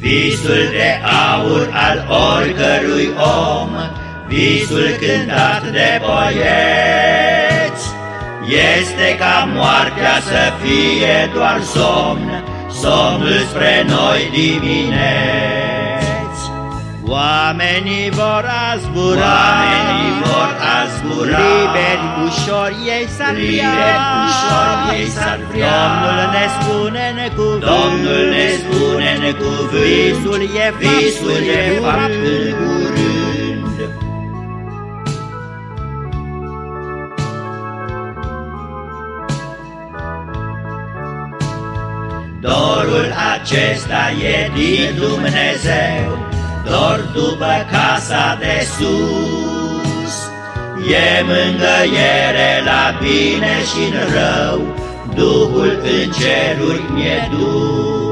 Visul de aur al oricărui om, Visul cântat de poeți, Este ca moartea să fie doar somn, Somnul spre noi dimineți. Oamenii vor azbura, Oamenii vor azbura, Liberi ușor ei s-ar Liberi ușor ei s-ar vrea. Domnul ne spune necuvânt, Domnul ne spune necuvânt, Visul e fapt, Visul e fapt în curând. Dorul acesta e din Dumnezeu, Dor după casa de sus. E mângăiere la bine și în rău, Duhul în ceruri mi-e dus.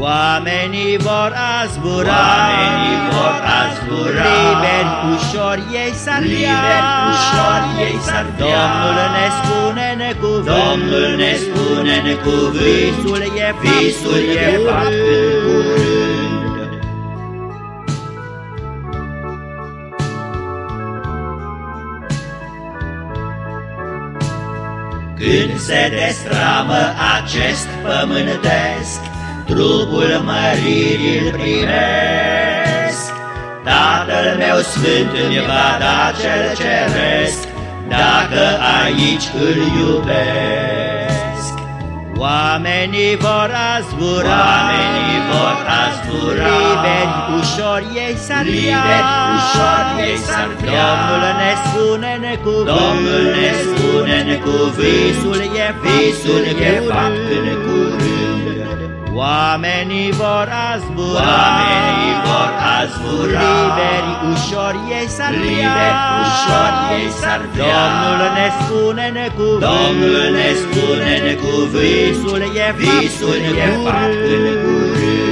Oamenii vor azbura, Oamenii vor azbura, Liberi ușor ei s-ar Liberi ușor ei s-ar vrea. Domnul ne spune necuvânt, Domnul ne spune necuvânt, Visul e fapt. Visul e în fapt. În curând. Când se destramă acest pământesc, Trupul măririi îl primesc. Tatăl meu sfânt îmi va da cel ceresc, Dacă aici îl iubesc. Oamenii vor azbura, Oamenii vor azbura, Liberi ușor ei s-ar Liberi ușor ei s-ar vrea. Domnul ne spune necuvânt, Domnul ne spune necuvânt, Visul e Visul e fapt fapt în curând. Oamenii vor azbura, Oamenii vor azbura, Liberi ușor ei s-ar Liberi ușor ei s-ar vrea. Domnul ne spune necuvânt, Domnul ne spune necuvânt, Visul e fapt Visul în e fapt în curând. curând.